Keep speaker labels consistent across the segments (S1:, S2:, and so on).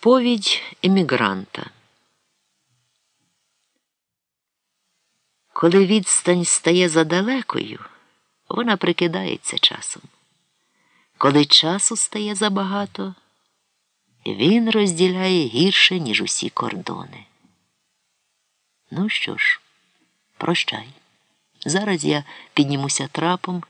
S1: Сповідь емігранта. Коли відстань стає задалекою, вона прикидається часом. Коли часу стає забагато, він розділяє гірше, ніж усі кордони. Ну що ж, прощай. Зараз я піднімуся трапом.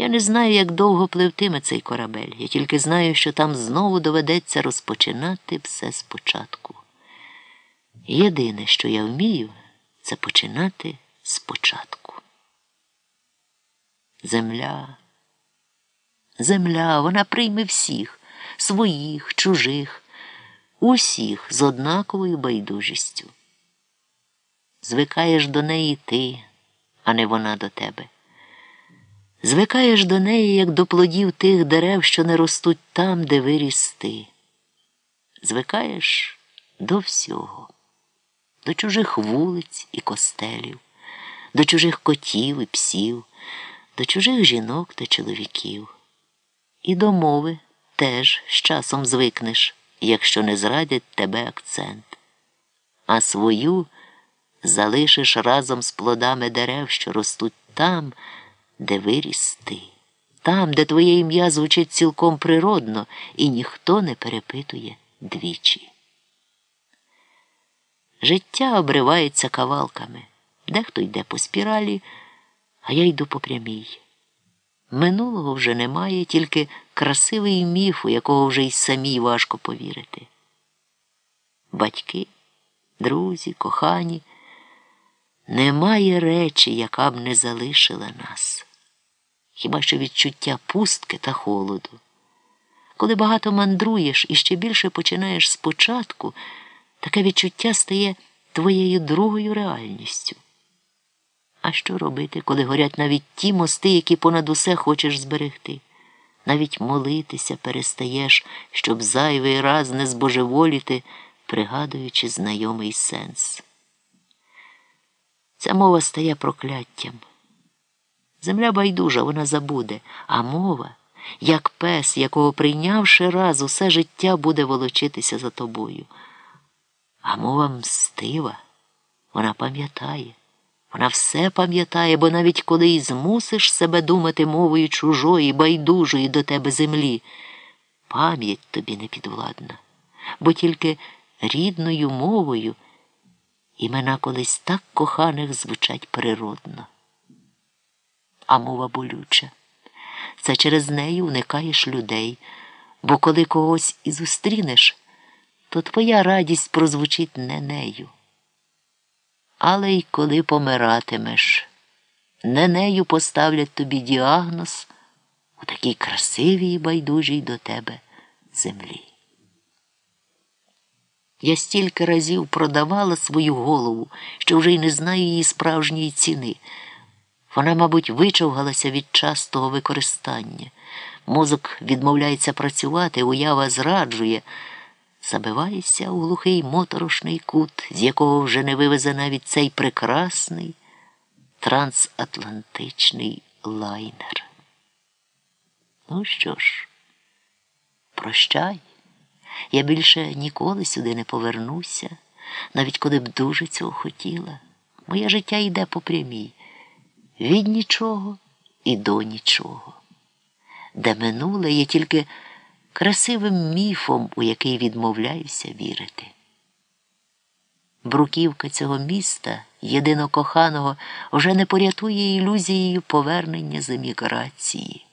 S1: Я не знаю, як довго пливтиме цей корабель. Я тільки знаю, що там знову доведеться розпочинати все спочатку. Єдине, що я вмію, це починати спочатку. Земля, земля, вона прийме всіх, своїх, чужих, усіх з однаковою байдужістю. Звикаєш до неї ти, а не вона до тебе. Звикаєш до неї, як до плодів тих дерев, що не ростуть там, де виріс ти. Звикаєш до всього, до чужих вулиць і костелів, до чужих котів і псів, до чужих жінок та чоловіків. І до мови теж з часом звикнеш, якщо не зрадять тебе акцент. А свою залишиш разом з плодами дерев, що ростуть там де виріс ти, там, де твоє ім'я звучить цілком природно, і ніхто не перепитує двічі. Життя обривається кавалками, дехто йде по спіралі, а я йду по прямій. Минулого вже немає, тільки красивий міф, у якого вже й самій важко повірити. Батьки, друзі, кохані, немає речі, яка б не залишила нас хіба що відчуття пустки та холоду. Коли багато мандруєш і ще більше починаєш спочатку, таке відчуття стає твоєю другою реальністю. А що робити, коли горять навіть ті мости, які понад усе хочеш зберегти? Навіть молитися перестаєш, щоб зайвий раз не збожеволіти, пригадуючи знайомий сенс. Ця мова стає прокляттям. Земля байдужа, вона забуде, а мова, як пес, якого прийнявши раз, усе життя буде волочитися за тобою. А мова мстива, вона пам'ятає, вона все пам'ятає, бо навіть коли й змусиш себе думати мовою чужої, байдужої до тебе землі, пам'ять тобі не підвладна, бо тільки рідною мовою імена колись так коханих звучать природно а мова болюча. Це через неї уникаєш людей, бо коли когось і зустрінеш, то твоя радість прозвучить не нею. Але й коли помиратимеш, не нею поставлять тобі діагноз у такій красивій і байдужій до тебе землі. Я стільки разів продавала свою голову, що вже й не знаю її справжньої ціни. Вона, мабуть, вичовгалася від частого використання. Мозок відмовляється працювати, уява зраджує, забивається у глухий моторошний кут, з якого вже не вивезе навіть цей прекрасний трансатлантичний лайнер. Ну що ж, прощай, я більше ніколи сюди не повернуся, навіть коли б дуже цього хотіла. Моє життя йде по прямій від нічого і до нічого, де минуле є тільки красивим міфом, у який відмовляюся вірити. Бруківка цього міста, єдино коханого, вже не порятує ілюзією повернення з еміграції.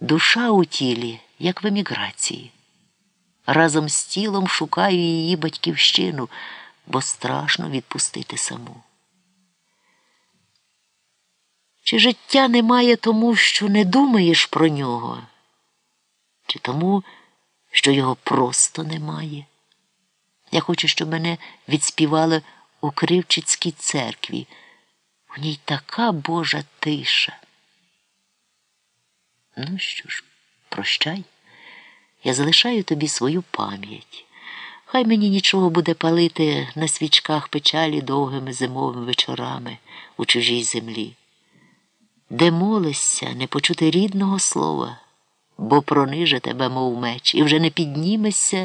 S1: Душа у тілі, як в еміграції. Разом з тілом шукаю її батьківщину, бо страшно відпустити саму. Чи життя немає тому, що не думаєш про нього, чи тому, що його просто немає? Я хочу, щоб мене відспівали у Кривчицькій церкві. У ній така Божа тиша. Ну що ж, прощай, я залишаю тобі свою пам'ять. Хай мені нічого буде палити на свічках печалі довгими зимовими вечорами у чужій землі де молишся не почути рідного слова, бо прониже тебе, мов меч, і вже не піднімешся